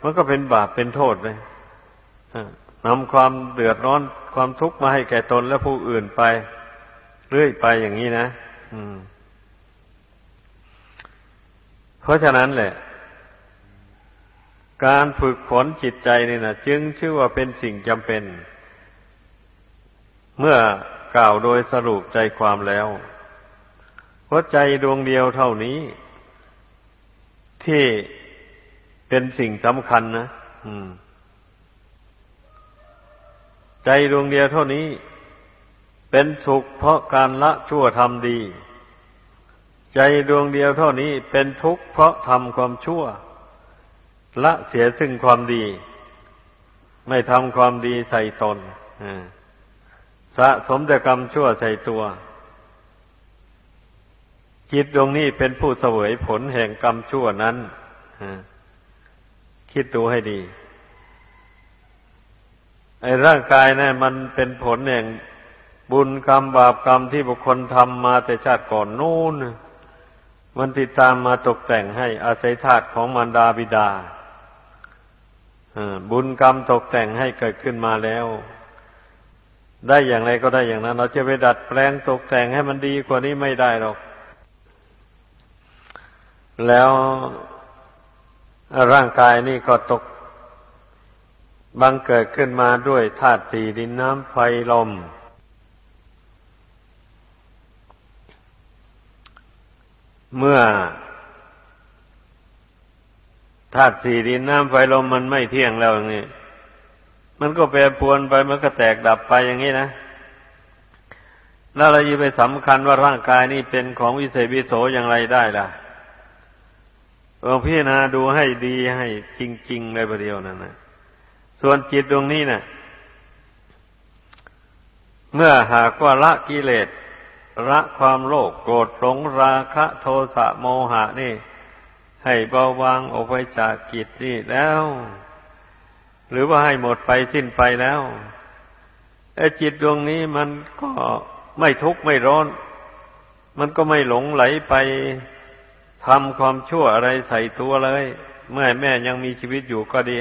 มันก็เป็นบาปเป็นโทษเลยนำความเดือดร้อนความทุกข์มาให้แก่ตนและผู้อื่นไป เรื่อยไปอย่างนี้นะเพราะฉะนั้นแหละ การฝึกฝนจิตใจนี่นะจึงชื่อว่าเป็นสิ่งจำเป็น เมื่อ กล่าวโดยสรุปใจความแล้วหัวใจดวงเดียวเท่านี้ ที่เป็นสิ่งสำคัญนะใจดวงเดียวเท่านี้ เป็นสุขเพราะการละชั่วทำดี ใจดวงเดียวเท่านี้เป็นทุกข์เพราะทำความชั่ว ละเสียซึ่งความดี ไม่ทำความดีใส่ตน สะสมแต่กรรมชั่วใส่ตัว จิตดวงนี้เป็นผู้เสวยผลแห่งกรรมชั่วนั้นคิดดูให้ดี ไอ้ร่างกายนะ่มันเป็นผลแห่งบุญกรรมบาปกรรมที่บุคคลทำมาแต่ชาติก่อนนู้นมันติดตามมาตกแต่งให้อาศัยธาตุของมารดาบิดาบุญกรรมตกแต่งให้เกิดขึ้นมาแล้ว ได้อย่างไรก็ได้อย่างนั้น เราจะไปดัดแปลงตกแต่งให้มันดีกว่านี้ไม่ได้หรอก แล้วร่างกายนี่ก็ตกบังเกิดขึ้นมาด้วยธาตุสี่ดินน้ำไฟลม เมื่อธาตุสี่ดินน้ำไฟลมมันไม่เที่ยงแล้วอย่างนี้ มันก็แปรปวนไปมันก็แตกดับไปอย่างนี้นะแล้วเราจะไปสำคัญว่าร่างกายนี้เป็นของวิเศษวิโสอย่างไรได้ล่ะลองพิจารณาดูให้ดีให้จริงๆเลยประเดียวนั่นนะส่วนจิตดวงนี้นะ่ะ เมื่อหากว่าละกิเลสละความโลภโกรธหลงราคะโทสะโมหะนี่ ให้เบาบางออกไปจากกิจนี่แล้ว หรือว่าให้หมดไปสิ้นไปแล้วไอ้จิตดวงนี้มันก็ไม่ทุกข์ไม่ร้อน มันก็ไม่หลงไหลไปทำความชั่วอะไรใส่ตัวเลย เมื่อแม่ยังมีชีวิตอยู่ก็ดี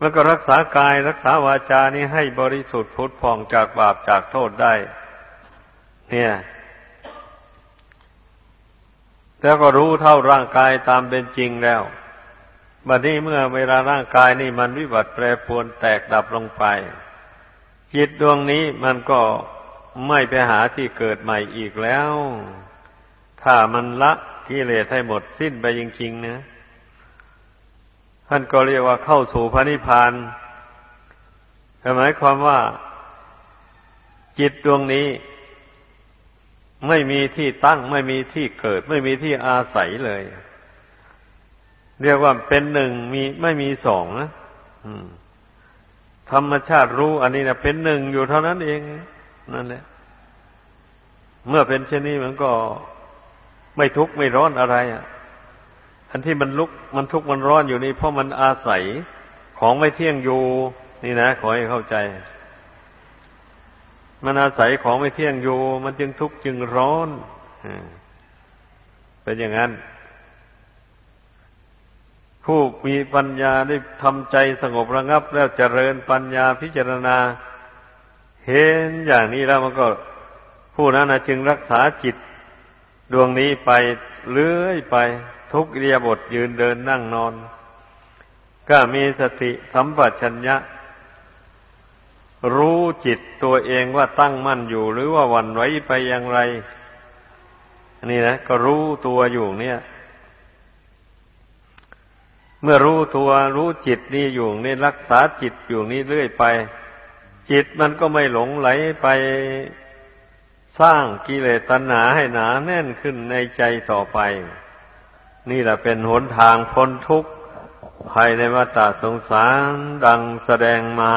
มันก็รักษากายรักษาวาจานี้ให้บริสุทธิ์พุทธผ่องจากบาปจากโทษได้ เนี่ย แล้วก็รู้เท่าร่างกายตามเป็นจริงแล้ว บัดนี้เมื่อเวลาร่างกายนี่มันวิบัติแปรปรวนแตกดับลงไป จิตดวงนี้มันก็ไม่ไปหาที่เกิดใหม่อีกแล้ว ถ้ามันละกิเลสให้หมดสิ้นไปจริงๆนะท่านก็เรียกว่าเข้าสู่พระนิพพานหมายความว่า จิตดวงนี้ ไม่มีที่ตั้ง ไม่มีที่เกิด ไม่มีที่อาศัยเลย เรียกว่าเป็นหนึ่งมีไม่มีสองนะธรรมชาติรู้อันนี้นะเป็นหนึ่งอยู่เท่านั้นเองนั่นแหละ เมื่อเป็นเช่นนี้มันก็ไม่ทุกข์ไม่ร้อนอะไรอะอันที่มันลุกมันทุกข์มันร้อนอยู่นี่เพราะมันอาศัยของไม่เที่ยงอยู่ นี่นะขอให้เข้าใจ มันอาศัยของไม่เที่ยงอยู่ มันจึงทุกข์จึงร้อนเป็นอย่างนั้น ผู้มีปัญญาได้ทำใจสงบระงับ แล้วเจริญปัญญาพิจารณา เห็นอย่างนี้แล้วมันก็ ผู้นั้นจึงรักษาจิต ดวงนี้ไปเลื่อยไปทุกเรียบทยืนเดินนั่งนอน ก็มีสติสัมปชัญญะ รู้จิตตัวเองว่าตั้งมั่นอยู่ หรือว่าวันไหวไปอย่างไรนี่นะก็รู้ตัวอยู่เนี่ย มื่อรู้ตัวรู้จิตนี่อยู่นี่รักษาจิตอยู่นี่เรื่อยไป จิตมันก็ไม่หลงไหลไปสร้างกิเลสตัณหาให้หนาแน่นขึ้นในใจต่อไป นี่แหละเป็นหนทางพ้นทุกข์ภายในวัฏสงสารดังแสดงมา